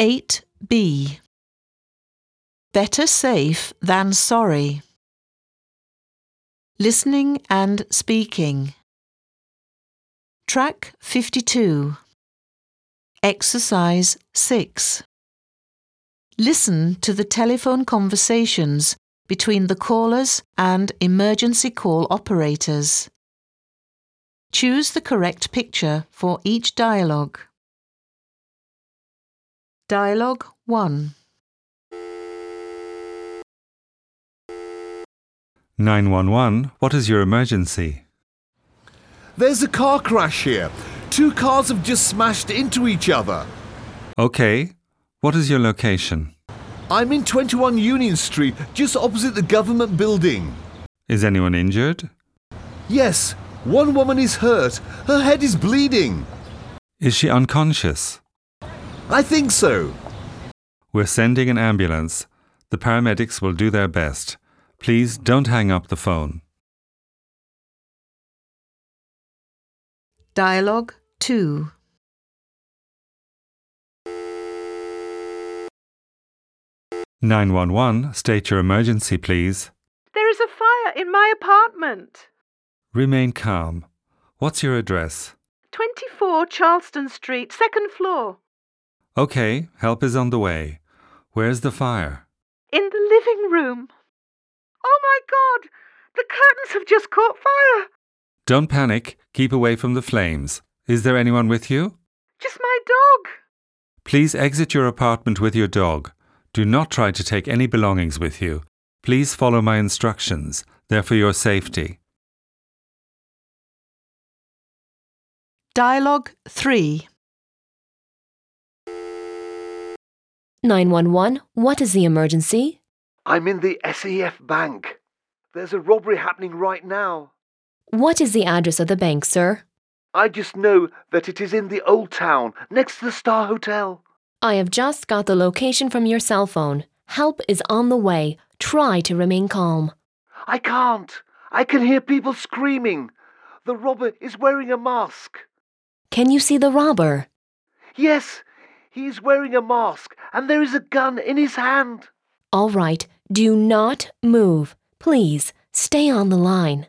8b. Better safe than sorry. Listening and speaking. Track 52. Exercise 6. Listen to the telephone conversations between the callers and emergency call operators. Choose the correct picture for each dialogue. Dialogue 1. 911, what is your emergency? There's a car crash here. Two cars have just smashed into each other. Okay, what is your location? I'm in 21 Union Street, just opposite the government building. Is anyone injured? Yes, one woman is hurt. Her head is bleeding. Is she unconscious? I think so. We're sending an ambulance. The paramedics will do their best. Please don't hang up the phone. Dialogue 2. Nine one one, state your emergency, please. There is a fire in my apartment. Remain calm. What's your address? 24 Charleston Street, second floor. Okay, help is on the way. Where's the fire? In the living room. Oh my god! The curtains have just caught fire! Don't panic. Keep away from the flames. Is there anyone with you? Just my dog! Please exit your apartment with your dog. Do not try to take any belongings with you. Please follow my instructions. They're for your safety. Dialogue 3. 911, what is the emergency? I'm in the SEF Bank. There's a robbery happening right now. What is the address of the bank, sir? I just know that it is in the Old Town, next to the Star Hotel. I have just got the location from your cell phone. Help is on the way. Try to remain calm. I can't. I can hear people screaming. The robber is wearing a mask. Can you see the robber? Yes, he is wearing a mask, and there is a gun in his hand. All right, do not move. Please stay on the line.